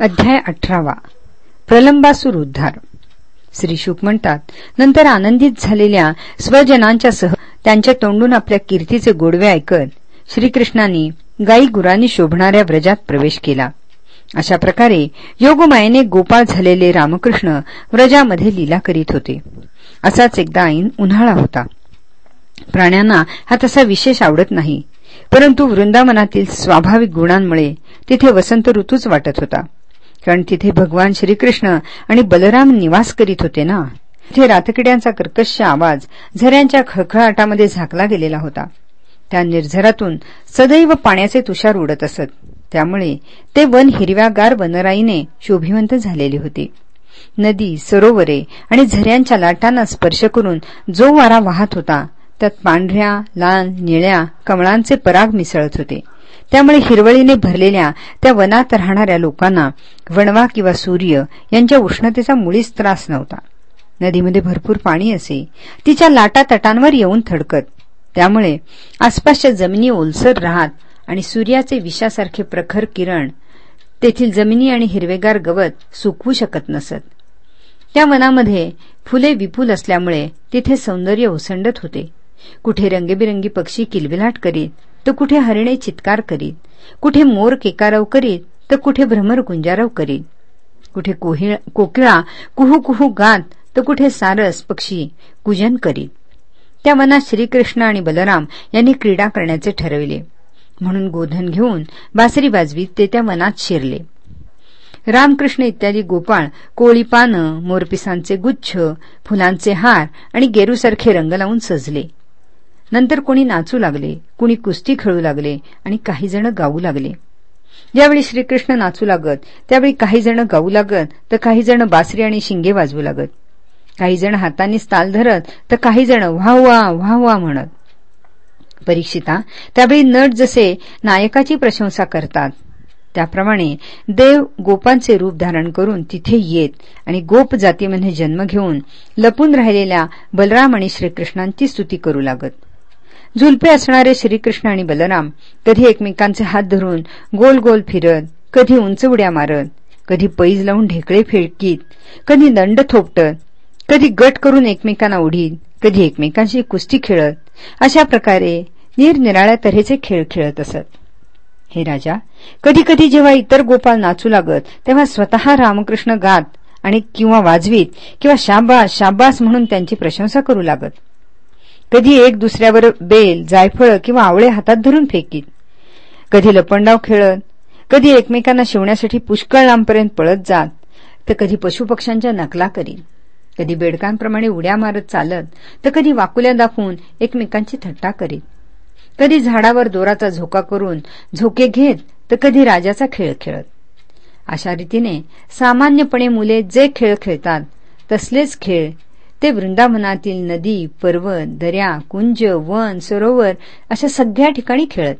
अध्याय अठरावा. प्रलंबासूर उद्धार. श्री शुक म्हणतात नंतर आनंदित झालेल्या स्वजनांच्या सह त्यांच्या तोंडून आपल्या कीर्तीचे गोडवे ऐकत श्रीकृष्णांनी गाई गुरांनी शोभणाऱ्या व्रजात प्रवेश केला. अशा प्रकारे योगमायेने गोपाळ झालेले रामकृष्ण व्रजामध्ये लीला करीत होते. असाच एकदा ऐन उन्हाळा होता. प्राण्यांना हा तसा विशेष आवडत नाही परंतु वृंदावनातील स्वाभाविक गुणांमुळे तिथे वसंत ऋतूच वाटत होता. कारण तिथे भगवान श्रीकृष्ण आणि बलराम निवास करीत होते ना. तिथे रातकिड्यांचा कर्कश आवाज झऱ्यांच्या खळखळाटामध्ये झाकला गेलेला होता. त्या निर्झरातून सदैव पाण्याचे तुषार उडत असत. त्यामुळे ते वन हिरव्यागार वनराईने शोभिवंत झालेले होते. नदी सरोवरे आणि झऱ्यांच्या लाटांना स्पर्श करून जो वारा वाहत होता त्यात पांढऱ्या लाल निळ्या कमळांचे पराग मिसळत होते. त्यामुळे हिरवळीने भरलेल्या त्या वनात राहणाऱ्या लोकांना वणवा किंवा सूर्य यांच्या उष्णतेचा मुळीच त्रास नव्हता. नदीमध्ये भरपूर पाणी असे. तिच्या लाटा तटांवर येऊन थडकत. त्यामुळे आसपासच्या जमिनी ओलसर राहत आणि सूर्याचे विषासारखे प्रखर किरण तेथील जमिनी आणि हिरवेगार गवत सुकवू शकत नसत. त्या वनामध्ये फुले विपुल असल्यामुळे तिथे सौंदर्य ओसंडत होते. कुठे रंगेबिरंगी पक्षी किलबिलाट करीत तर कुठे हरिणे चित्कार करीत कुठे मोर केकारव करीत तर कुठे भ्रमर गुंजारव करीत. कुठे कोकिळा कुहू कुहू गात तर कुठे सारस पक्षी कुजन करीत. त्या मनात श्रीकृष्ण आणि बलराम यांनी क्रीडा करण्याचे ठरविले. म्हणून गोधन घेऊन बासरी बाजवीत ते त्या मनात शिरले. रामकृष्ण इत्यादी गोपाळ कोळी पानं मोरपिसांचे गुच्छ फुलांचे हार आणि गेरूसारखे रंग लावून सजले. नंतर कोणी नाचू लागले कुणी कुस्ती खेळू लागले आणि काही जण गाऊ लागले. ज्यावेळी श्रीकृष्ण नाचू लागत त्यावेळी काही जण गाऊ लागत तर काही जण बासरी आणि शिंगे वाजवू लागत. काही जण हातांनी स्ताल धरत तर काही जण व्हा व्हा व्हा म्हणत. परीक्षिता त्यावेळी नट जसे नायकाची प्रशंसा करतात त्याप्रमाणे देव गोपांचे रूप धारण करून तिथे येत आणि गोप जातीमध्ये जन्म घेऊन लपून राहिलेल्या बलराम आणि श्रीकृष्णांची स्तुती करू लागत. झुलपे असणारे श्रीकृष्ण आणि बलराम कधी एकमेकांचे हात धरून गोल गोल फिरत कधी उंच उड्या मारत कधी पैज लावून ढेकळे फेडकीत कधी दंड थोपटत कधी गट करून एकमेकांना उडीत कधी एकमेकांशी कुस्ती खेळत अशा प्रकारे निरनिराळ्या तऱ्हेचे खेळ खेळत असत. हे राजा कधी कधी जेव्हा इतर गोपाल नाचू लागत तेव्हा स्वतः रामकृष्ण गात आणि किंवा वाजवीत किंवा शाबास शाबास म्हणून त्यांची प्रशंसा करू लागत. कधी एक दुसऱ्यावर बेल जायफळ किंवा आवळे हातात धरून फेकीत कधी लपंडाव खेळत कधी एकमेकांना शिवण्यासाठी पुष्कळ लांबपर्यंत पळत जात. तर कधी पशुपक्ष्यांच्या नकला करीत कधी बेडकांप्रमाणे उड्या मारत चालत. तर कधी वाकुल्या दाखवून एकमेकांची थट्टा करीत कधी झाडावर दोराचा झोका करून झोके घेत. तर कधी राजाचा खेळ खेळत. अशा रीतीने सामान्यपणे मुले जे खेळ खेळतात तसलेच खेळ ते वृंदावनातील नदी पर्वत दऱ्या कुंज वन सरोवर अशा सगळ्या ठिकाणी खेळत.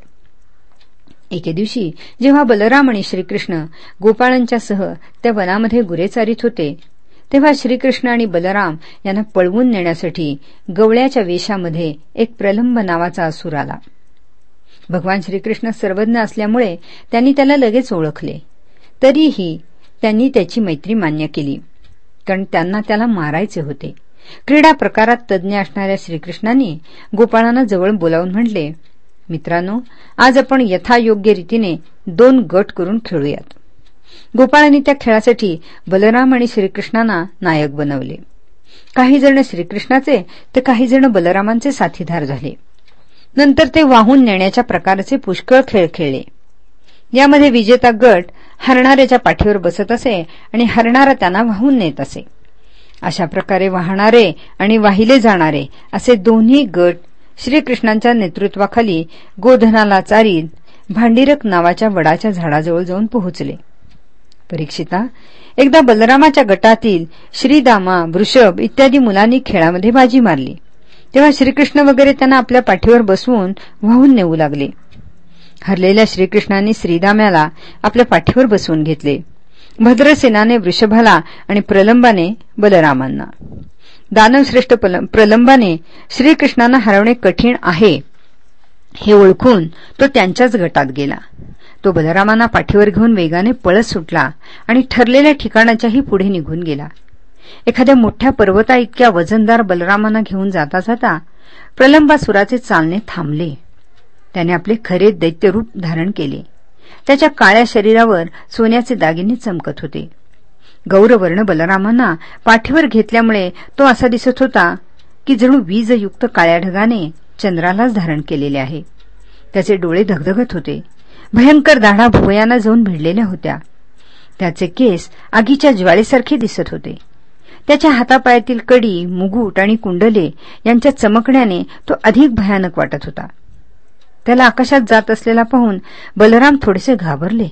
एके दिवशी जेव्हा बलराम आणि श्रीकृष्ण गोपाळांच्या सह त्या वनामध्ये गुरे चारित होते तेव्हा श्रीकृष्ण आणि बलराम यांना पळवून नेण्यासाठी गवळ्याच्या वेशामध्ये एक प्रलंब नावाचा असूर आला. भगवान श्रीकृष्ण सर्वज्ञ असल्यामुळे त्यांनी त्याला लगेच ओळखले. तरीही त्यांनी त्याची मैत्री मान्य केली कारण त्यांना त्याला मारायचे होते. क्रीडा प्रकारात तज्ज्ञ असणाऱ्या श्रीकृष्णांनी गोपाळांना जवळ बोलावून म्हटले मित्रांनो आज आपण यथायोग्य रीतीने दोन गट करून खेळूयात. गोपाळांनी त्या खेळासाठी बलराम आणि श्रीकृष्णांना नायक बनवले. काही जण श्रीकृष्णाचे तर काही जण बलरामांचे साथीदार झाले. नंतर ते वाहून नेण्याच्या प्रकारचे पुष्कळ खेळ खेळले. यामध्ये विजेता गट हरणाऱ्याच्या पाठीवर बसत असे आणि हरणारा त्यांना वाहून नेत असे. अशा प्रकारे वाहणारे आणि वाहिले जाणारे असे दोन्ही गट श्रीकृष्णांच्या नेतृत्वाखाली गोधनाला चारीत भांडीरक नावाच्या वडाच्या झाडाजवळ जाऊन पोहोचले. परीक्षिता एकदा बलरामाच्या गटातील श्रीदामा वृषभ इत्यादी मुलांनी खेळामध्ये बाजी मारली. तेव्हा श्रीकृष्ण वगैरे त्यांना आपल्या पाठीवर बसवून वाहून नेऊ लागले. हरलेल्या श्रीकृष्णांनी श्रीदाम्याला आपल्या पाठीवर बसवून घेतले. भद्रसेनाने वृषभाला आणि प्रलंबाने बलरामांना. दानवश्रेष्ठ प्रलंबाने श्रीकृष्णांना हरवणे कठीण आहे हे ओळखून तो त्यांच्याच गटात गेला. तो बलरामांना पाठीवर घेऊन वेगाने पळत सुटला आणि ठरलेल्या ठिकाणाच्याही पुढे निघून गेला. एखाद्या मोठ्या पर्वता इतक्या वजनदार बलरामांना घेऊन जाता जाता प्रलंबासुराचे चालणे थांबले. त्याने आपले खरे दैत्यरूप धारण केले. त्याच्या काळ्या शरीरावर सोन्याचे दागिने चमकत होते. गौरवर्ण बलरामांना पाठीवर घेतल्यामुळे तो असा दिसत होता की जणू वीजयुक्त काळ्या ढगाने चंद्रालाच धारण केलेले आहे. त्याचे डोळे धगधगत होते. भयंकर दाढा भुवयाना जाऊन भिडलेल्या होत्या. त्याचे केस आगीच्या ज्वाळेसारखे दिसत होते. त्याच्या हातापायातील कडी मुगुट आणि कुंडले यांच्या चमकण्याने तो अधिक भयानक वाटत होता. त्याला आकाशात जात असलेला पाहून बलराम थोडेसे घाबरले.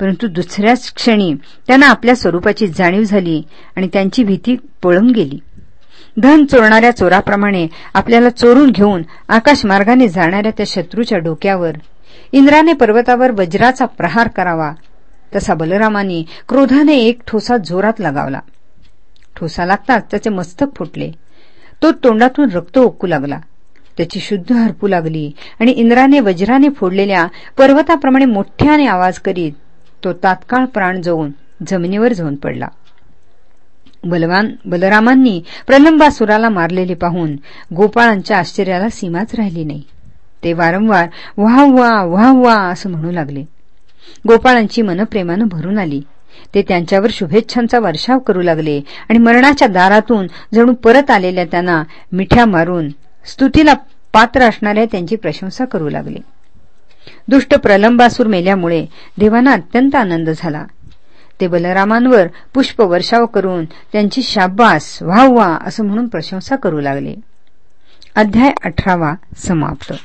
परंतु दुसऱ्याच क्षणी त्यांना आपल्या स्वरूपाची जाणीव झाली आणि त्यांची भीती पळून गेली. धन चोरणाऱ्या चोराप्रमाणे आपल्याला चोरून घेऊन आकाशमार्गाने जाणाऱ्या त्या शत्रूच्या डोक्यावर इंद्राने पर्वतावर वज्राचा प्रहार करावा तसा बलरामाने क्रोधाने एक ठोसा जोरात लगावला. ठोसा लागताच त्याचे मस्तक फुटले. तो तोंडातून रक्त ओकू लागला. त्याची शुद्ध हरपू लागली आणि इंद्राने वज्राने फोडलेल्या पर्वताप्रमाणे मोठ्याने आवाज करीत तो तात्काळ प्राण जाऊन जमिनीवर जाऊन पडला. बलवान बलरामांनी प्रलंबासुराला मारलेले पाहून गोपाळांच्या आश्चर्याला सीमाच राहिली नाही. ते वारंवार वाह वा व्हा वा असं म्हणू लागले. गोपाळांची मन प्रेमानं भरून आली. ते त्यांच्यावर शुभेच्छांचा वर्षाव करू लागले आणि मरणाच्या दारातून जणू परत आलेल्या त्यांना मिठ्या मारून स्तुतीला पात्र असणाऱ्या त्यांची प्रशंसा करू लागले. दुष्ट प्रलंबासूर मेल्यामुळे देवांना अत्यंत आनंद झाला. ते बलरामांवर पुष्प वर्षाव करून त्यांची शाब्बास व्हा असं म्हणून प्रशंसा करू लागले. अध्याय अठरावा समाप्त.